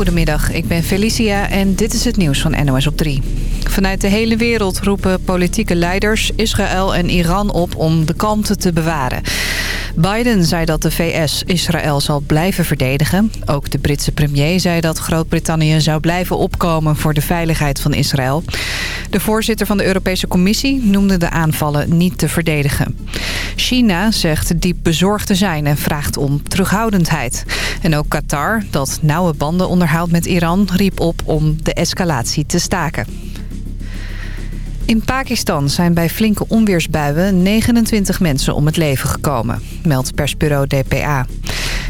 Goedemiddag, ik ben Felicia en dit is het nieuws van NOS op 3. Vanuit de hele wereld roepen politieke leiders Israël en Iran op om de kalmte te bewaren. Biden zei dat de VS Israël zal blijven verdedigen. Ook de Britse premier zei dat Groot-Brittannië zou blijven opkomen voor de veiligheid van Israël. De voorzitter van de Europese Commissie noemde de aanvallen niet te verdedigen. China zegt diep bezorgd te zijn en vraagt om terughoudendheid. En ook Qatar, dat nauwe banden onderhoudt met Iran, riep op om de escalatie te staken. In Pakistan zijn bij flinke onweersbuien 29 mensen om het leven gekomen, meldt persbureau DPA.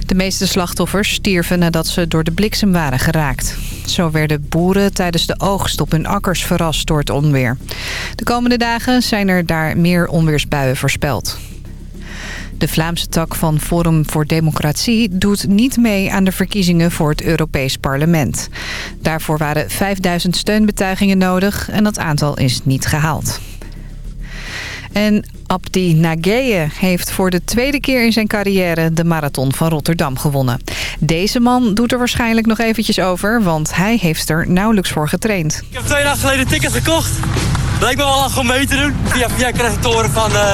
De meeste slachtoffers stierven nadat ze door de bliksem waren geraakt. Zo werden boeren tijdens de oogst op hun akkers verrast door het onweer. De komende dagen zijn er daar meer onweersbuien voorspeld. De Vlaamse tak van Forum voor Democratie doet niet mee aan de verkiezingen voor het Europees Parlement. Daarvoor waren 5000 steunbetuigingen nodig en dat aantal is niet gehaald. En Abdi Nageye heeft voor de tweede keer in zijn carrière de marathon van Rotterdam gewonnen. Deze man doet er waarschijnlijk nog eventjes over, want hij heeft er nauwelijks voor getraind. Ik heb twee dagen geleden een ticket gekocht. Leek me wel lang om mee te doen. Via, te horen van, uh,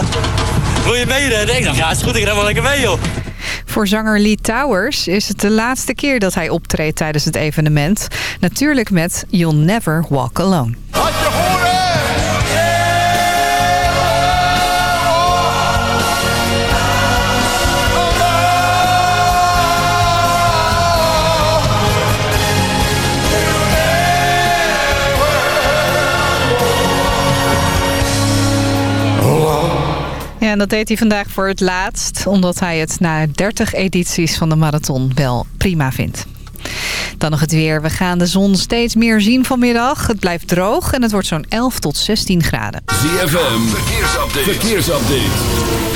wil je meerennen? Ik dacht, ja, is goed, ik ren wel lekker mee, joh. Voor zanger Lee Towers is het de laatste keer dat hij optreedt tijdens het evenement. Natuurlijk met You'll Never Walk Alone. En dat deed hij vandaag voor het laatst. Omdat hij het na 30 edities van de marathon wel prima vindt. Dan nog het weer. We gaan de zon steeds meer zien vanmiddag. Het blijft droog en het wordt zo'n 11 tot 16 graden. ZFM, verkeersupdate. verkeersupdate.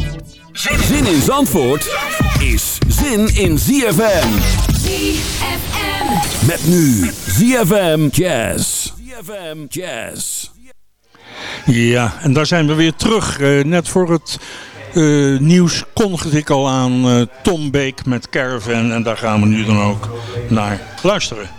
Zin in Zandvoort is zin in ZFM. ZFM. Met nu ZFM Jazz. ZFM Jazz. Ja, en daar zijn we weer terug. Uh, net voor het uh, nieuws kondigde ik al aan uh, Tom Beek met Caravan. En daar gaan we nu dan ook naar luisteren.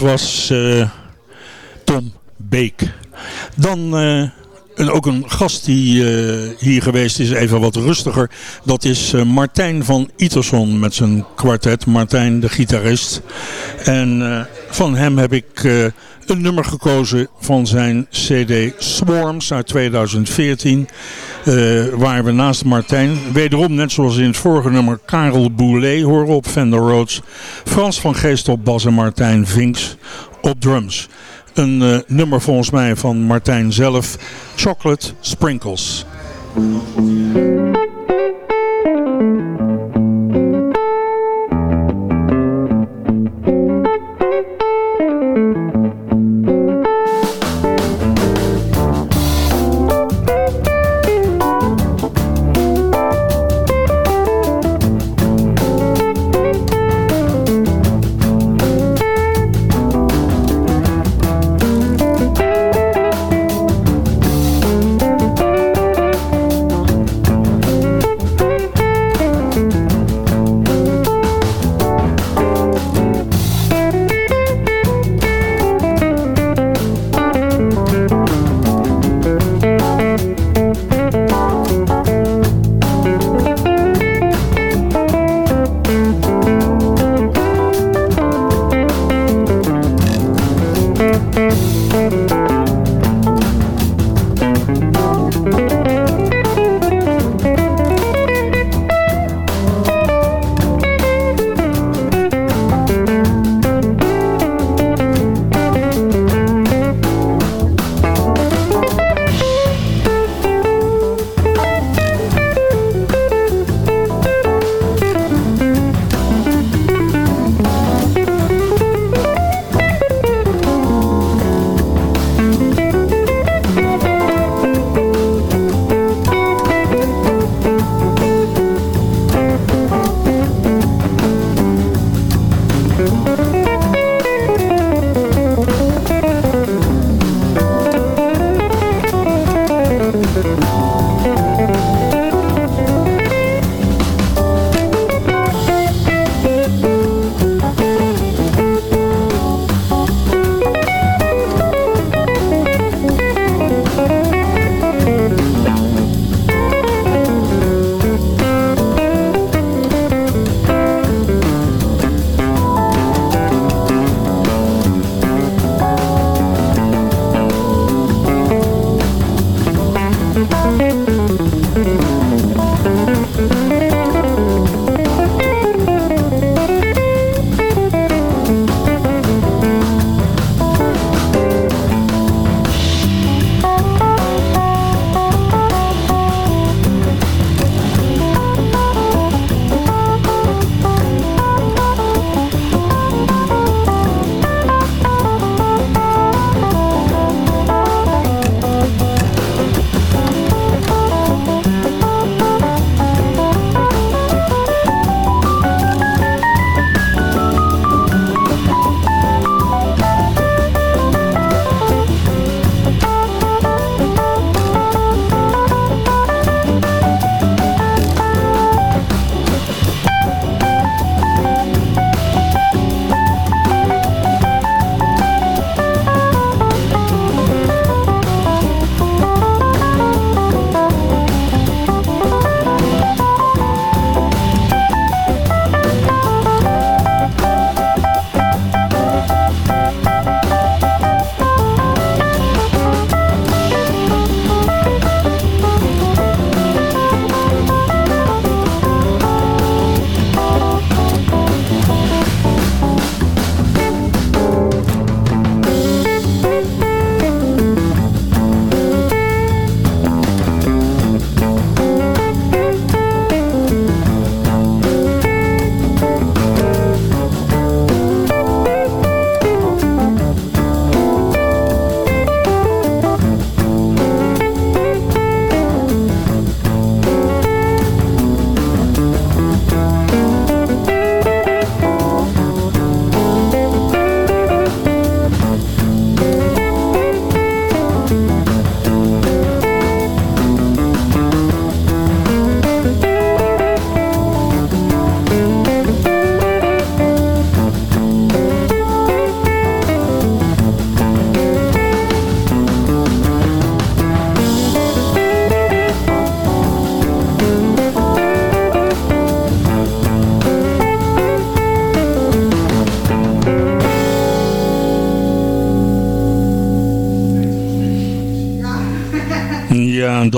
Was uh, Tom Beek. Dan en ook een gast die hier geweest is, even wat rustiger. Dat is Martijn van Iterson met zijn kwartet. Martijn, de gitarist. En van hem heb ik een nummer gekozen van zijn cd Swarms uit 2014. Uh, waar we naast Martijn, wederom net zoals in het vorige nummer, Karel Boulet horen op Fender Rhodes. Frans van Geest op bas en Martijn Vinks op drums. Een uh, nummer volgens mij van Martijn zelf, Chocolate Sprinkles.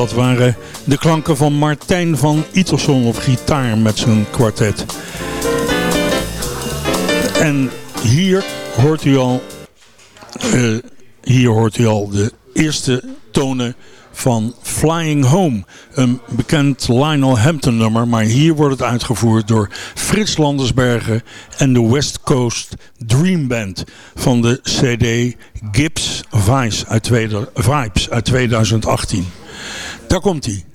Dat waren de klanken van Martijn van Iterson op gitaar met zijn kwartet. En hier hoort u al, uh, hier hoort u al de eerste tonen van Flying Home. Een bekend Lionel Hampton nummer, maar hier wordt het uitgevoerd door Frits Landersbergen en de West Coast Dream Band van de CD Gibbs Vibes uit 2018. Daar komt hij.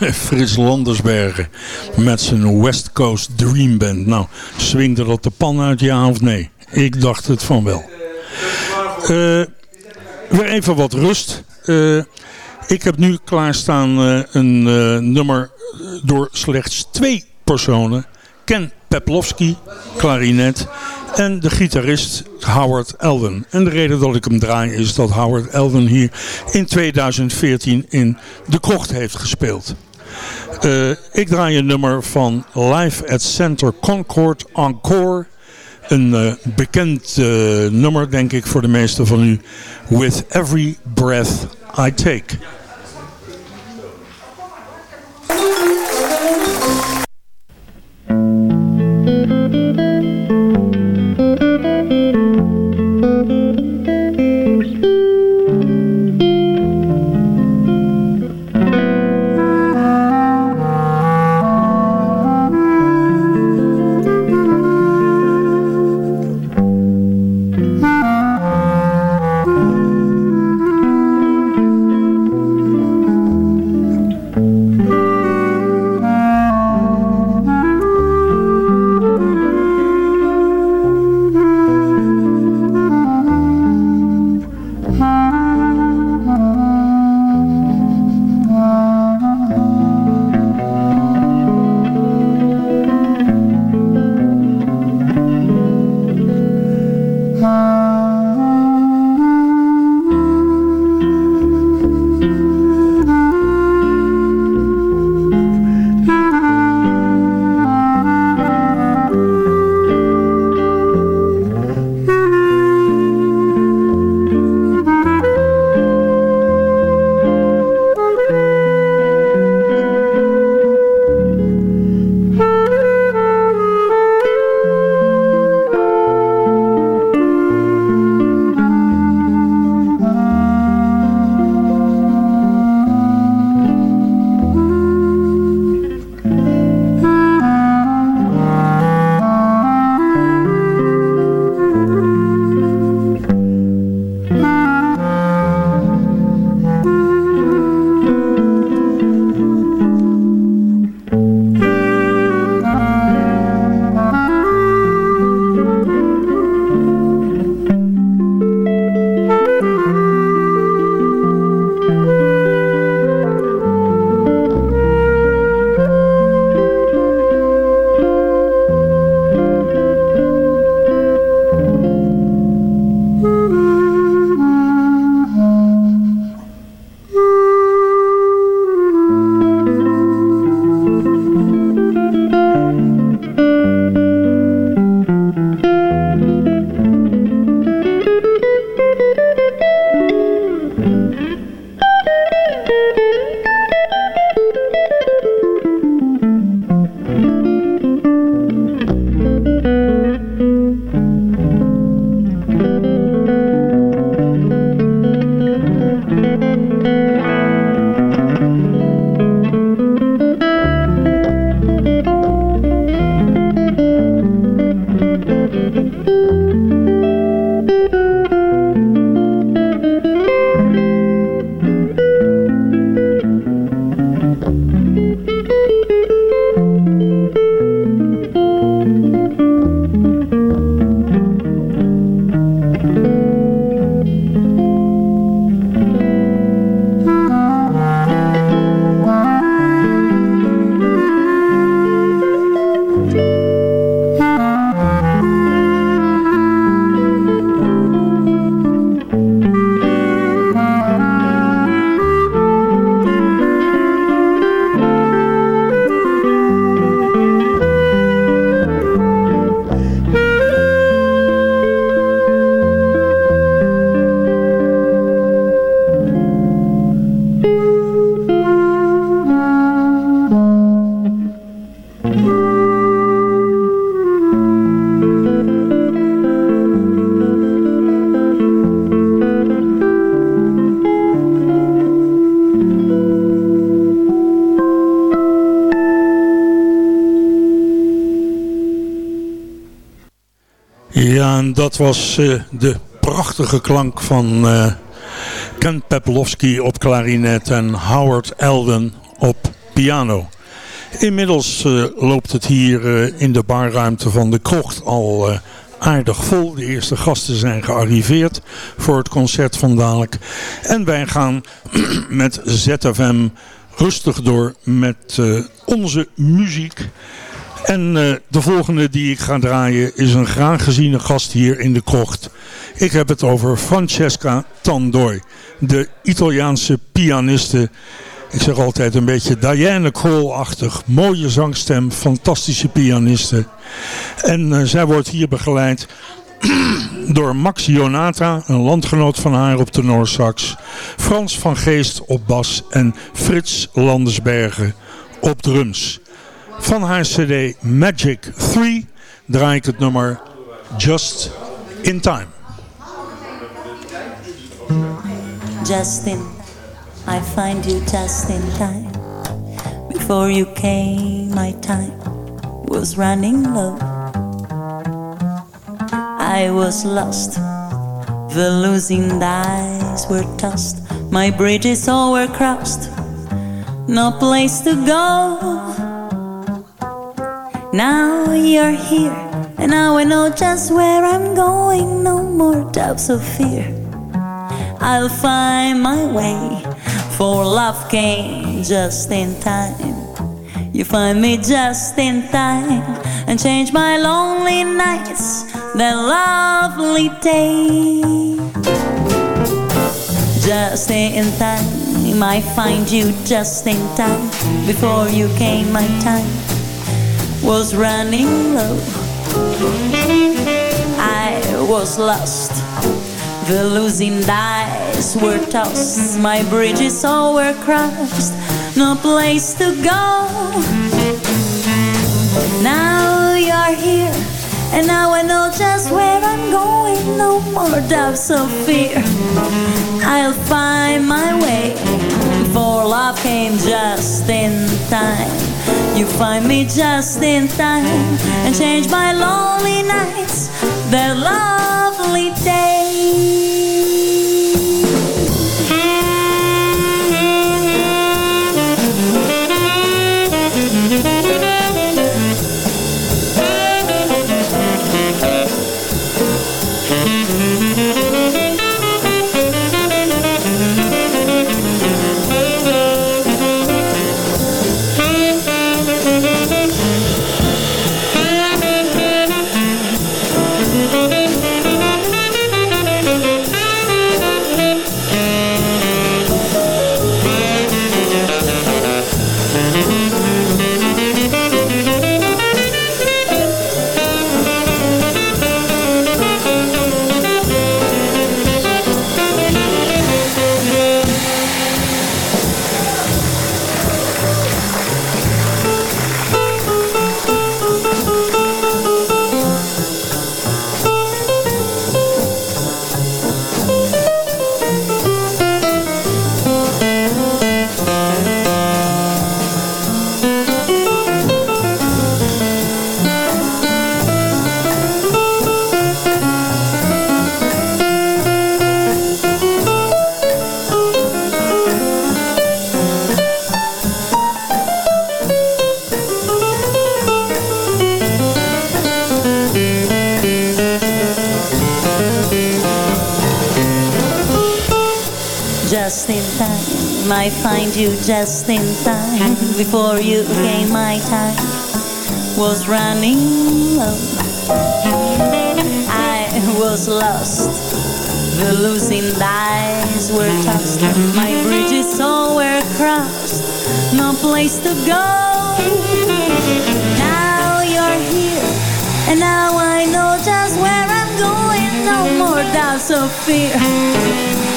Frits Landersbergen met zijn West Coast Dream Band. Nou, swingde dat de pan uit, ja of nee? Ik dacht het van wel. Uh, weer even wat rust. Uh, ik heb nu klaarstaan uh, een nummer door slechts twee personen. Ken Peplowski, klarinet. En de gitarist Howard Elden. En de reden dat ik hem draai is dat Howard Elden hier in 2014 in de krocht heeft gespeeld. Uh, ik draai een nummer van Live at Center Concord Encore. Een uh, bekend uh, nummer denk ik voor de meesten van u. With Every Breath I Take. Dat was uh, de prachtige klank van uh, Ken Peplowski op klarinet en Howard Elden op piano. Inmiddels uh, loopt het hier in de barruimte van de krocht al aardig vol. De eerste gasten zijn gearriveerd voor het concert van dadelijk. En wij gaan met ZFM rustig door met onze muziek. En de volgende die ik ga draaien is een graag geziene gast hier in de krocht. Ik heb het over Francesca Tandoi, de Italiaanse pianiste ik zeg altijd een beetje Diane Kroll-achtig. Mooie zangstem, fantastische pianiste. En uh, zij wordt hier begeleid door Max Jonata, een landgenoot van haar op de Noorsax. Frans van Geest op bas en Frits Landersbergen op drums. Van haar cd Magic 3 draai ik het nummer Just in Time. Just in I find you just in time. Before you came, my time was running low. I was lost, the losing dice were tossed, my bridges all were crossed, no place to go. Now you're here, and now I know just where I'm going. No more doubts of fear. I'll find my way for love came just in time. You find me just in time and change my lonely nights, that lovely day. Just in time, I find you just in time. Before you came, my time was running low. I was lost the losing dice were tossed, my bridges all were crossed, no place to go. Now you're here, and now I know just where I'm going. No more doubts of fear. I'll find my way, for love came just in time. You find me just in time and change my lonely nights. That lovely day. I find you just in time. Mm-hmm. Before you came, mm-hmm. my time was running low. I was lost. The losing dice were tossed. My mm-hmm. bridges all were crossed. No place to go. Now you're here, and now I know just where I'm going. No more doubts of fear.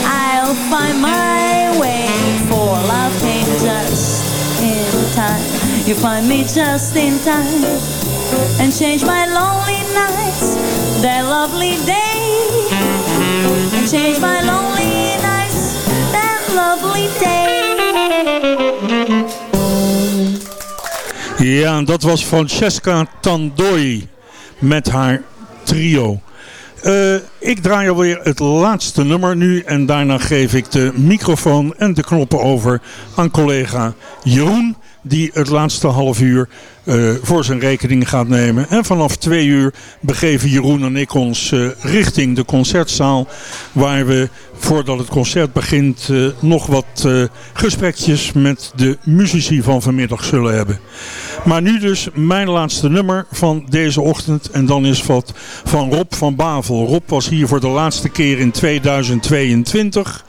I'll find my way for love came just in time. You find me just in time and change my lonely nights, that lovely day. And change my lonely nights, that lovely day. Ja, dat was Francesca Tandoi met haar trio. Eh, ik draai alweer het laatste nummer nu en daarna geef ik de microfoon en de knoppen over aan collega Jeroen die het laatste half uur uh, voor zijn rekening gaat nemen. En vanaf twee uur begeven Jeroen en ik ons uh, richting de concertzaal. Waar we voordat het concert begint uh, nog wat gesprekjes met de muzici van vanmiddag zullen hebben. Maar nu dus mijn laatste nummer van deze ochtend. En dan is wat van Rob van Bavel. Rob was hier voor de laatste keer in 2022.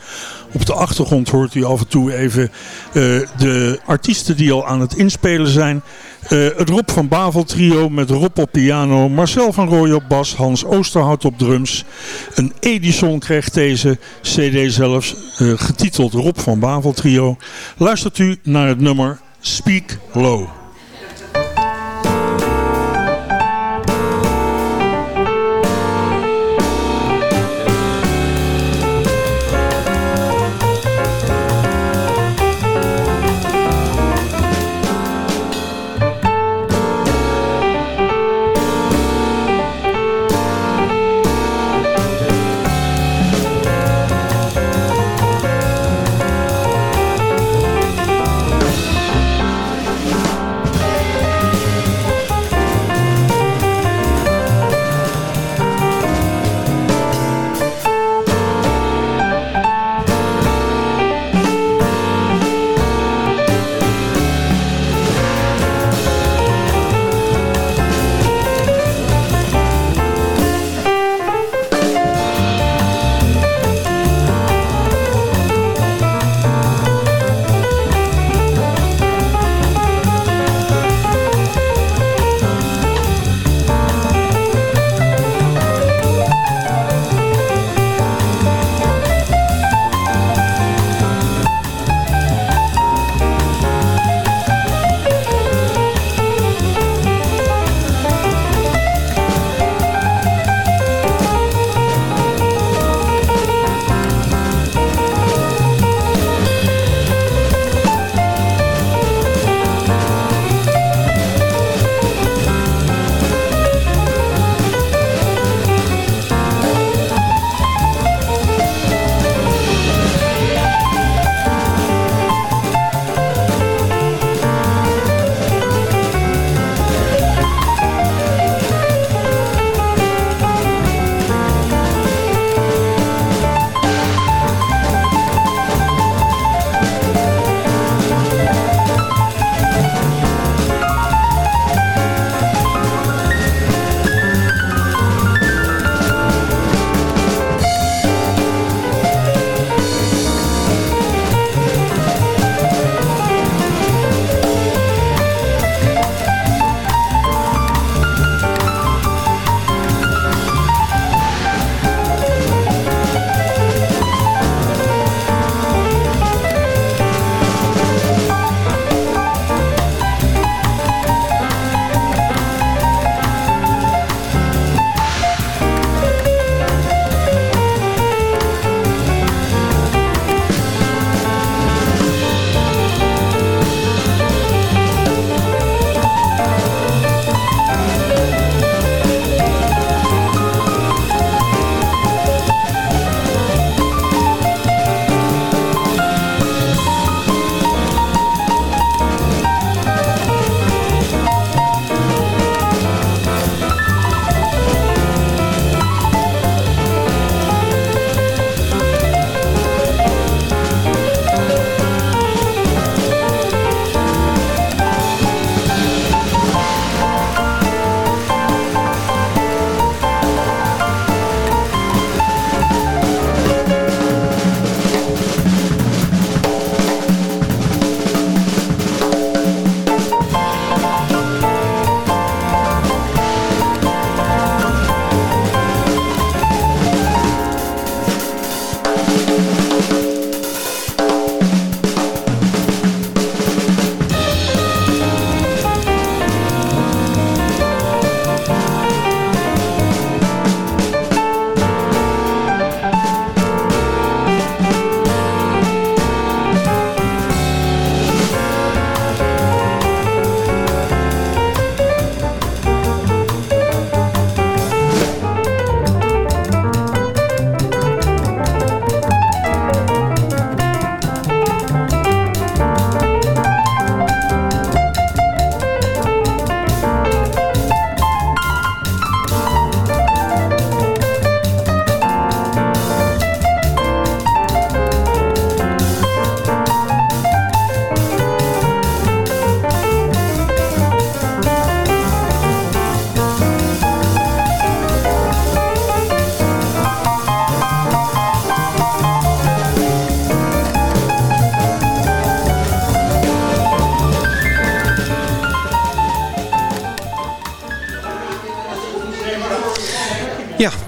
Op de achtergrond hoort u af en toe even uh, de artiesten die al aan het inspelen zijn. Uh, het Rob van Bavel trio met Rob op piano, Marcel van Rooij op bas, Hans Oosterhout op drums. Een Edison krijgt deze cd zelfs, uh, getiteld Rob van Bavel trio. Luistert u naar het nummer Speak Low.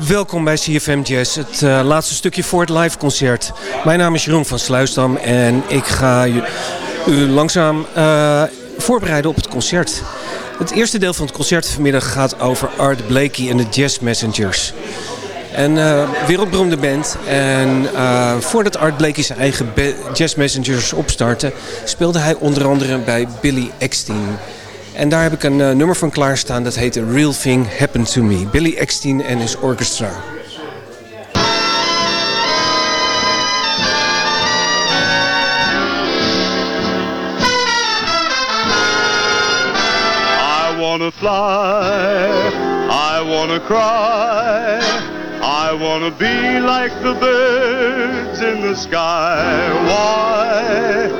Welkom bij CFM Jazz, het uh, laatste stukje voor het live concert. Mijn naam is Jeroen van Sluisdam en ik ga u, u langzaam uh, voorbereiden op het concert. Het eerste deel van het concert vanmiddag gaat over Art Blakey en de Jazz Messengers. Een uh, wereldberoemde band. En voordat Art Blakey zijn eigen Jazz Messengers opstartte... speelde hij onder andere bij Billy Eckstein. En daar heb ik een uh, nummer van klaarstaan. Dat heet A Real Thing Happened To Me. Billy Eckstein en his orchestra. I wanna fly, I wanna cry, I wanna be like the birds in the sky. Why?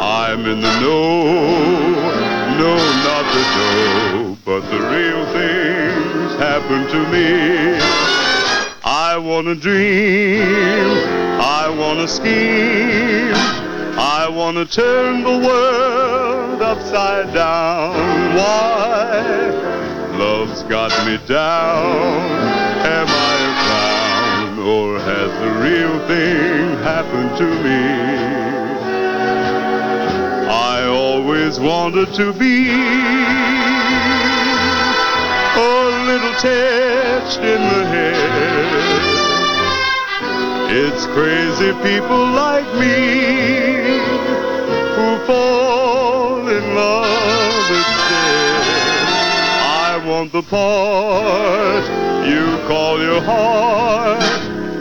I'm in the know, no, not the know, but the real things happen to me. I wanna dream, I wanna scheme, I wanna turn the world upside down. Why? Love's got me down. Am I a clown or has the real thing happened to me? Always wanted to be a little touched in the head. It's crazy people like me who fall in love instead. I want the part you call your heart.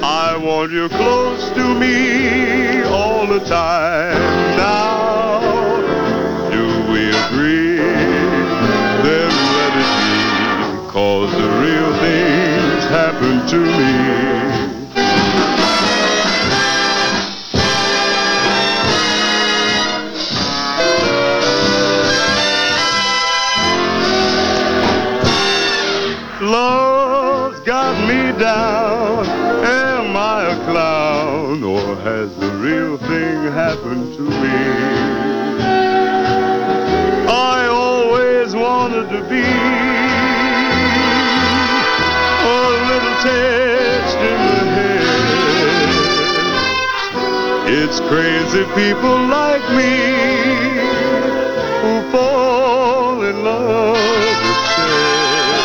I want you close to me all the time. Now, cause the real things happen to me. Love's got me down. Am I a clown or has the real thing happened to me? I always wanted to be It's crazy people like me who fall in love with sex.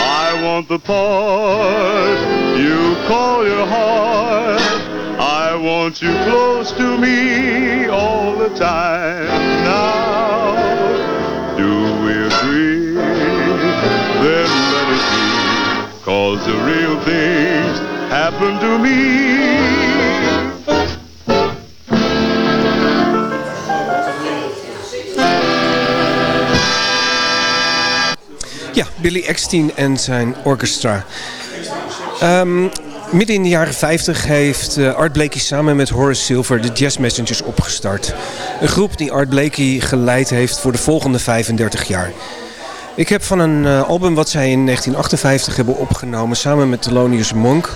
I want the part you call your heart. I want you close to me all the time. Now, do we agree? Then let it be. Cause the real things happen to me. Ja, Billy Eckstein en zijn orchestra. Um, midden in de jaren 50 heeft uh, Art Blakey samen met Horace Silver de Jazz Messengers opgestart. Een groep die Art Blakey geleid heeft voor de volgende 35 jaar. Ik heb van een uh, album wat zij in 1958 hebben opgenomen samen met Thelonious Monk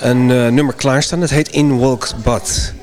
een uh, nummer klaarstaan. Dat heet In Walked Bud.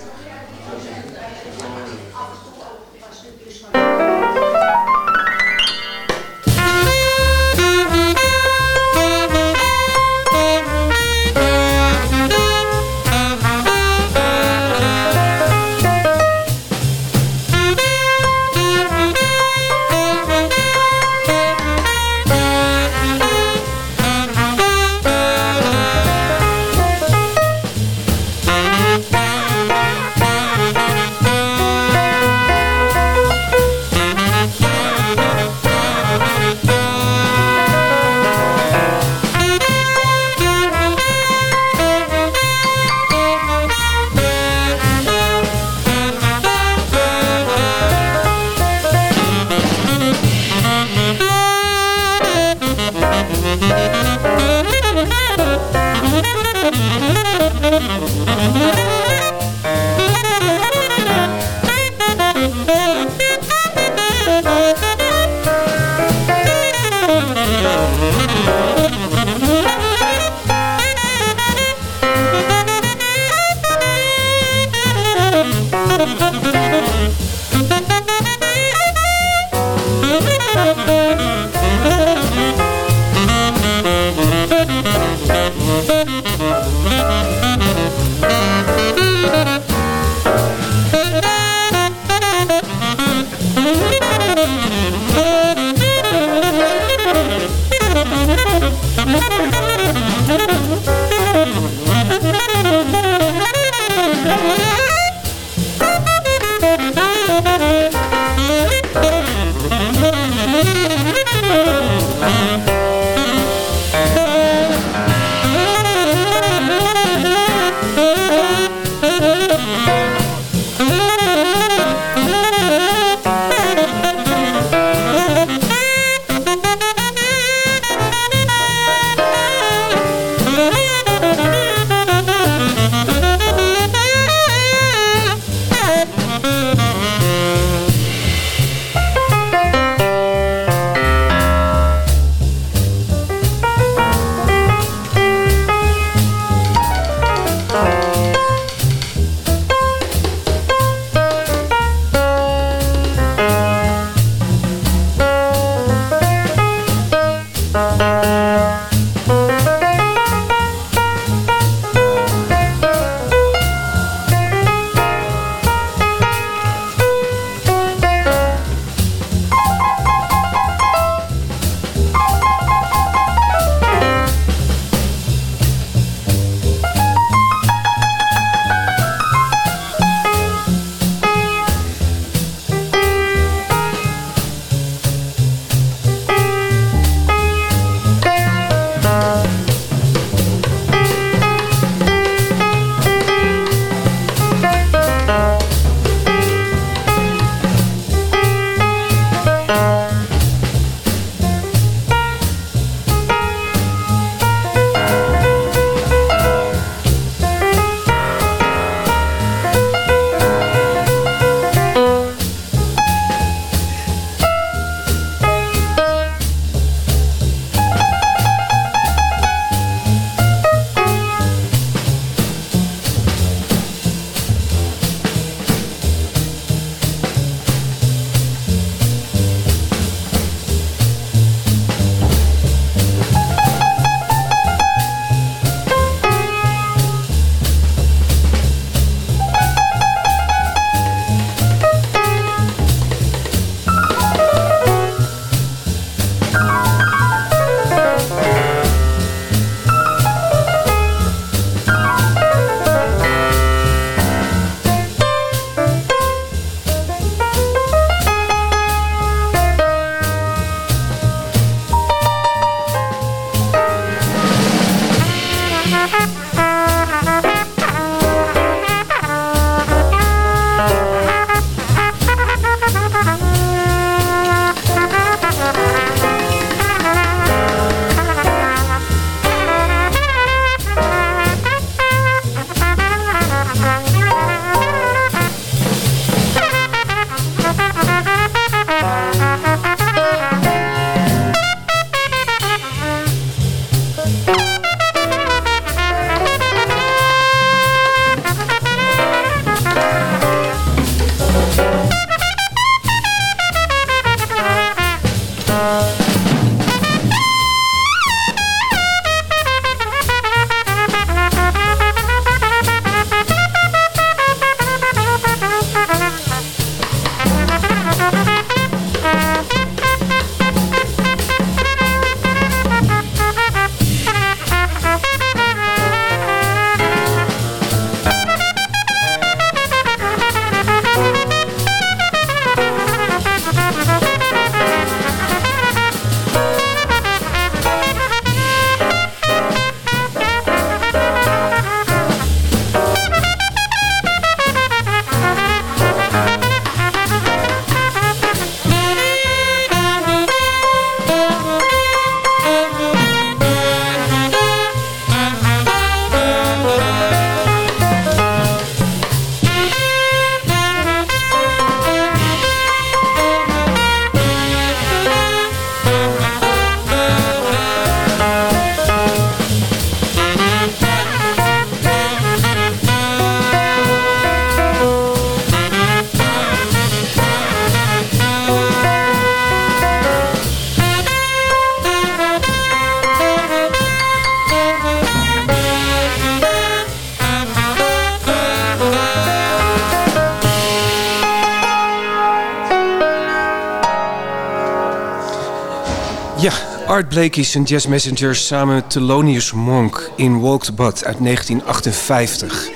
Art Blakey en Jazz Messengers samen met Thelonious Monk in Walk the uit 1958.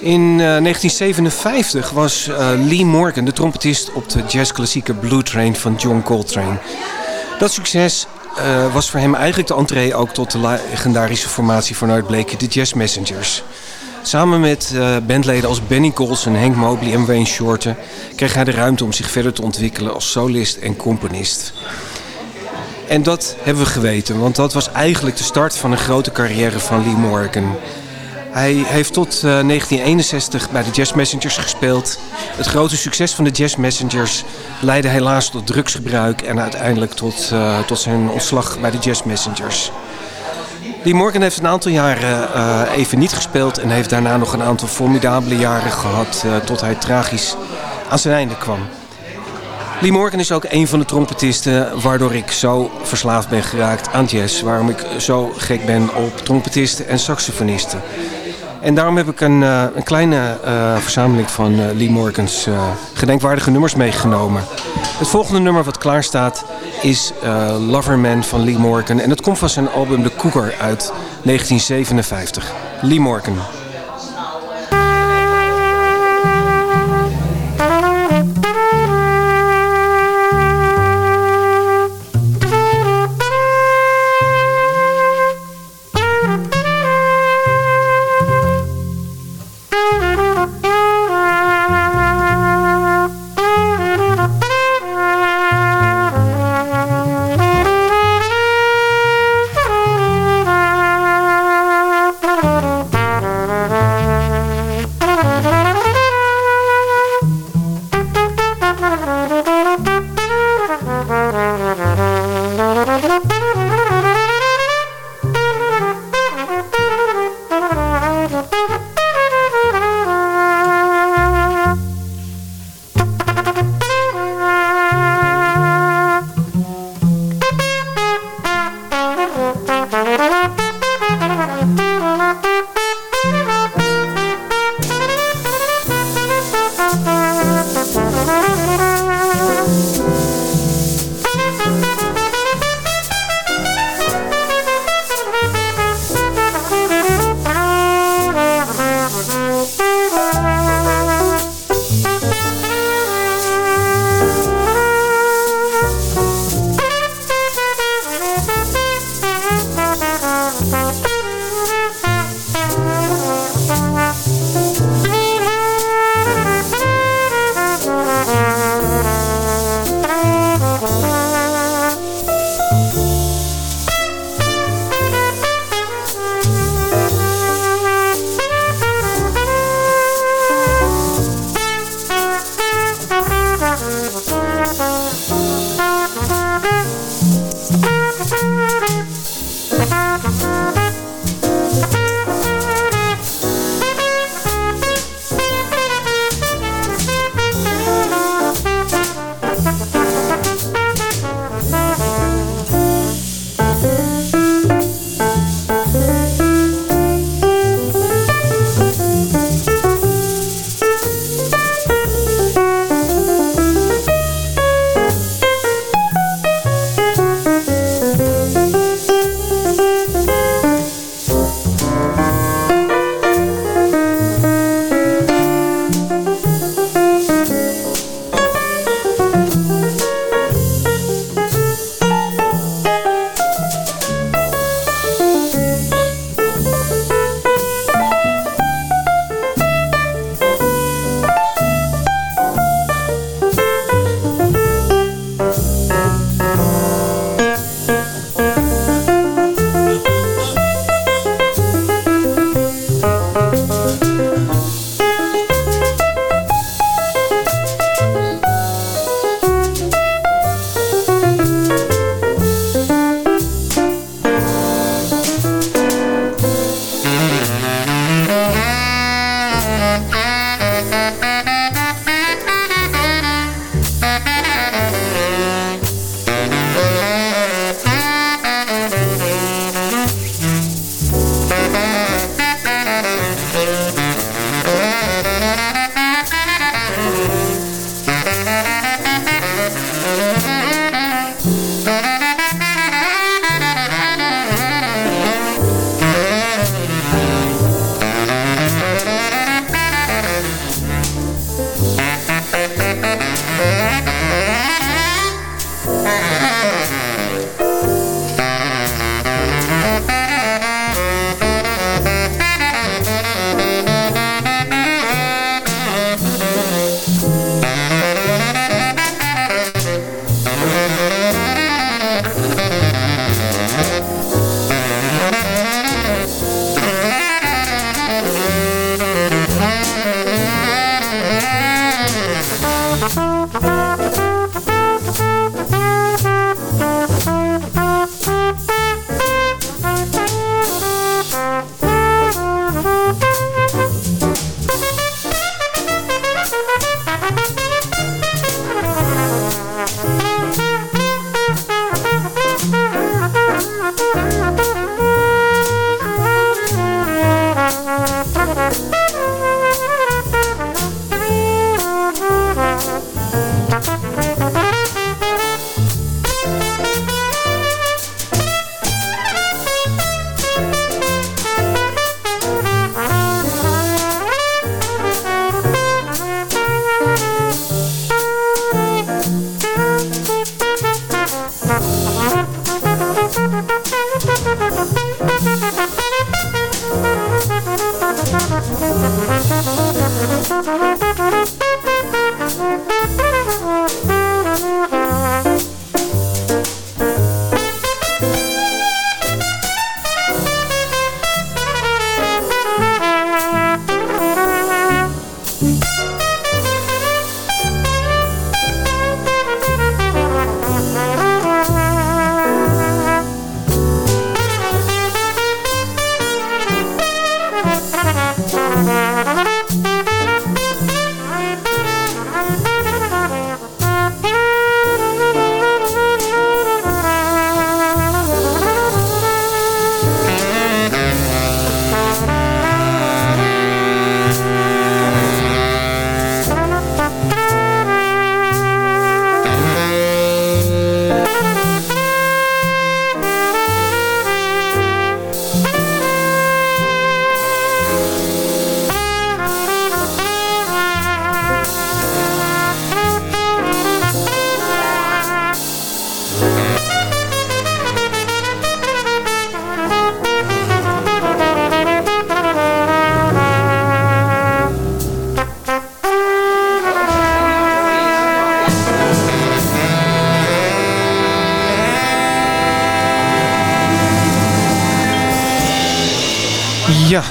In uh, 1957 was uh, Lee Morgan de trompetist op de jazzklassieke Blue Train van John Coltrane. Dat succes uh, was voor hem eigenlijk de entree ook tot de legendarische formatie van Art Blakey, de Jazz Messengers. Samen met bandleden als Benny Golson, Hank Mobley en Wayne Shorter kreeg hij de ruimte om zich verder te ontwikkelen als solist en componist. En dat hebben we geweten, want dat was eigenlijk de start van een grote carrière van Lee Morgan. Hij heeft tot uh, 1961 bij de Jazz Messengers gespeeld. Het grote succes van de Jazz Messengers leidde helaas tot drugsgebruik en uiteindelijk tot, uh, tot zijn ontslag bij de Jazz Messengers. Lee Morgan heeft een aantal jaren uh, even niet gespeeld en heeft daarna nog een aantal formidabele jaren gehad tot hij tragisch aan zijn einde kwam. Lee Morgan is ook een van de trompetisten waardoor ik zo verslaafd ben geraakt aan jazz. Waarom ik zo gek ben op trompetisten en saxofonisten. En daarom heb ik een, eh, een kleine eh, verzameling van eh, Lee Morgan's gedenkwaardige nummers meegenomen. Het volgende nummer wat klaar staat is Loverman van Lee Morgan. En dat komt van zijn album The Cougar uit 1957. Lee Morgan.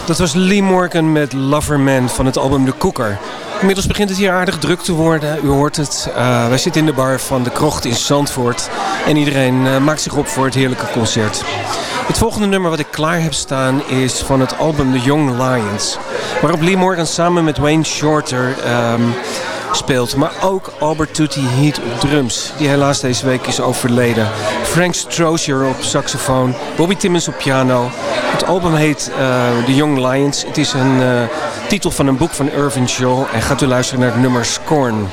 Dat was Lee Morgan met Loverman van het album The Cooker. Inmiddels begint het hier aardig druk te worden. U hoort het. Uh, wij zitten in de bar van de Krocht in Zandvoort. En iedereen uh, maakt zich op voor het heerlijke concert. Het volgende nummer wat ik klaar heb staan is van het album The Young Lions. Waarop Lee Morgan samen met Wayne Shorter um, speelt. Maar ook Albert Tutti Heat op drums, die helaas deze week is overleden. Frank Strozier op saxofoon, Bobby Timmons op piano. Het album heet uh, The Young Lions. Het is een uh, titel van een boek van Irvin Shaw. En gaat u luisteren naar het nummer Scorn.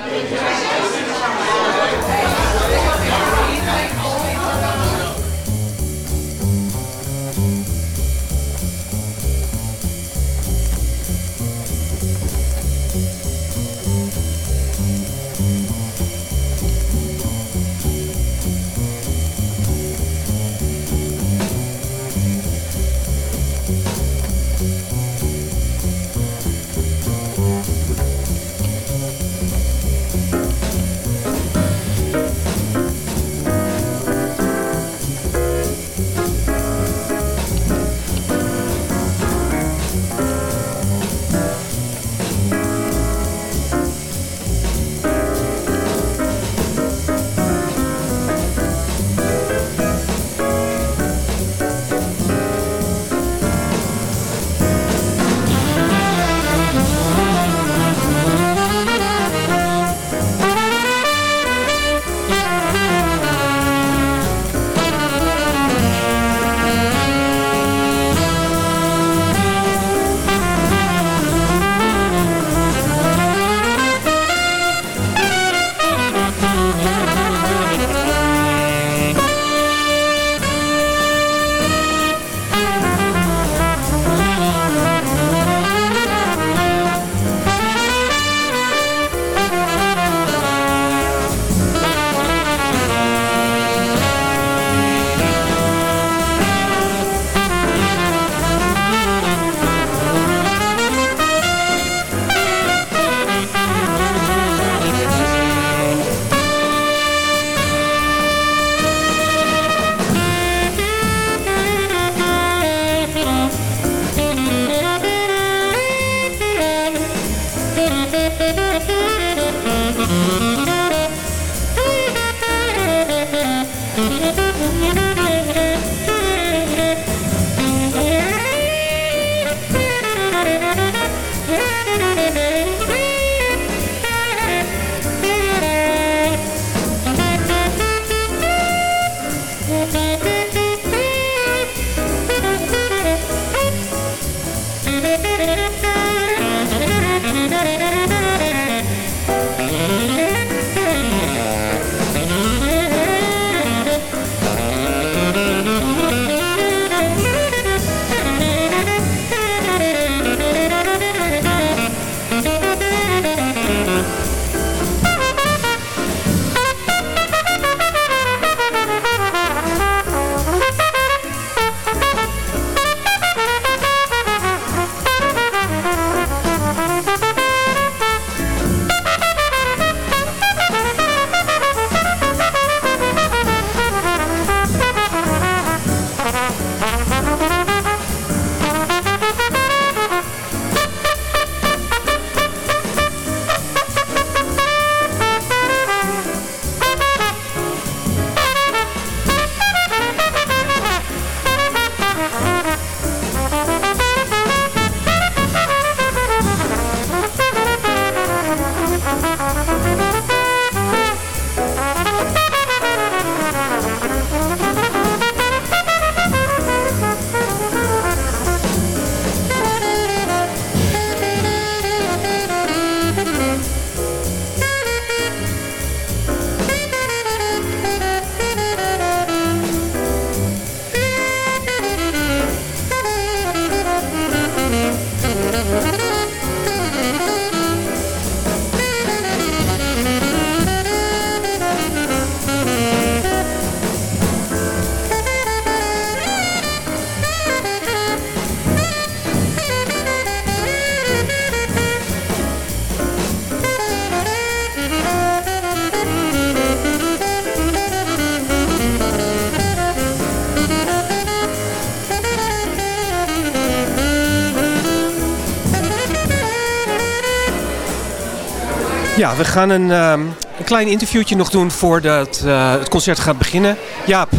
Ja, we gaan een, ehm, een klein interviewtje nog doen voordat uh, het concert gaat beginnen. Jaap.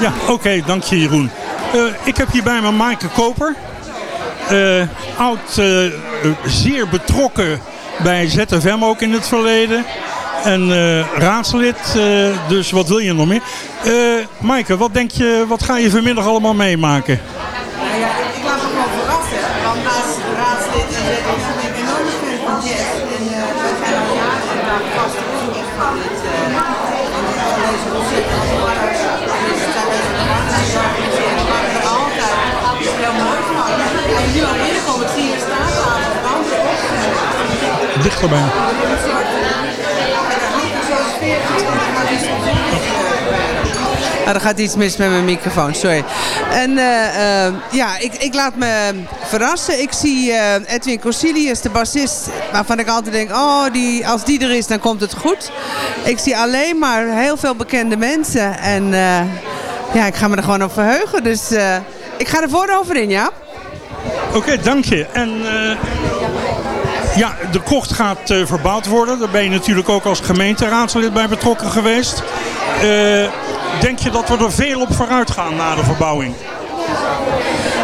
Ja, oké, dank je Jeroen. Uh, ik heb hier bij me Maaike Koper. Uh, oud, zeer betrokken bij ZFM ook in het verleden. En raadslid, dus wat wil je nog meer? Maaike, wat denk je, wat ga je vanmiddag allemaal meemaken? Nu al binnenkomen, ik zie hier staan aan de brand erop. Dichterbij. Nou, er gaat iets mis met mijn microfoon, sorry. En uh, uh, ja, ik, ik laat me verrassen. Ik zie uh, Edwin Corsilius, de bassist, waarvan ik altijd denk, oh, die, als die er is, dan komt het goed. Ik zie alleen maar heel veel bekende mensen. En ja, ik ga me er gewoon op verheugen. Dus ik ga er voorover in, ja? Oké, dank je. En... Ja, de kocht gaat uh, verbouwd worden. Daar ben je natuurlijk ook als gemeenteraadslid bij betrokken geweest. Uh, denk je dat we er veel op vooruit gaan na de verbouwing?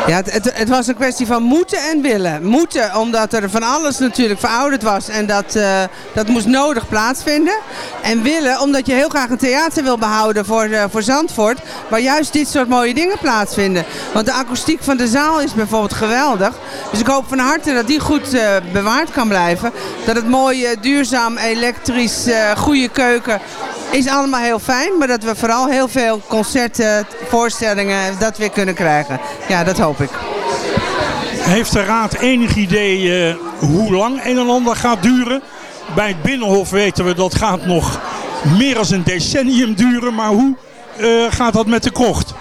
Ja, het, het, was een kwestie van moeten en willen. Moeten, omdat er van alles natuurlijk verouderd was en dat, uh, dat moest nodig plaatsvinden. En willen, omdat je heel graag een theater wil behouden voor, uh, voor Zandvoort, waar juist dit soort mooie dingen plaatsvinden. Want de akoestiek van de zaal is bijvoorbeeld geweldig. Dus ik hoop van harte dat die goed uh, bewaard kan blijven. Dat het mooie, duurzaam, elektrisch, goede keuken is allemaal heel fijn. Maar dat we vooral heel veel concerten, voorstellingen, dat weer kunnen krijgen. Ja, dat hoop ik. Heeft de Raad enig idee uh, hoe lang een en ander gaat duren? Bij het Binnenhof weten we dat gaat nog meer dan een decennium duren. Maar hoe uh, gaat dat met de krocht?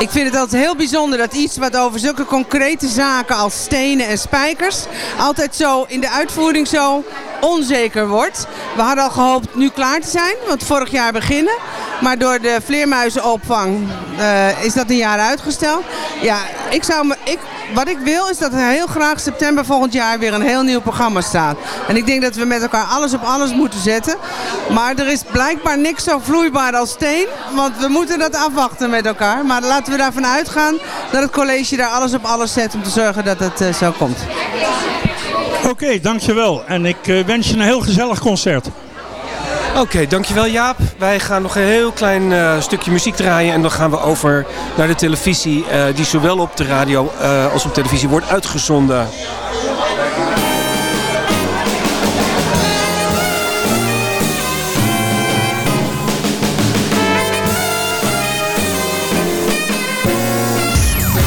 Ik vind het altijd heel bijzonder dat iets wat over zulke concrete zaken als stenen en spijkers altijd zo in de uitvoering zo onzeker wordt. We hadden al gehoopt nu klaar te zijn, want vorig jaar beginnen. Maar door de vleermuizenopvang uh, is dat een jaar uitgesteld. Ja, ik zou me, ik, wat ik wil is dat er heel graag september volgend jaar weer een heel nieuw programma staat. En ik denk dat we met elkaar alles op alles moeten zetten. Maar er is blijkbaar niks zo vloeibaar als steen. Want we moeten dat afwachten met elkaar. Maar laten we daarvan uitgaan dat het college daar alles op alles zet om te zorgen dat het uh, zo komt. Oké, dankjewel. En ik uh, wens je een heel gezellig concert. Oké, dankjewel Jaap. Wij gaan nog een heel klein uh, stukje muziek draaien en dan gaan we over naar de televisie uh, die zowel op de radio uh, als op televisie wordt uitgezonden.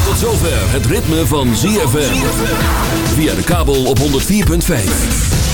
Tot zover het ritme van ZFM. Via de kabel op 104.5.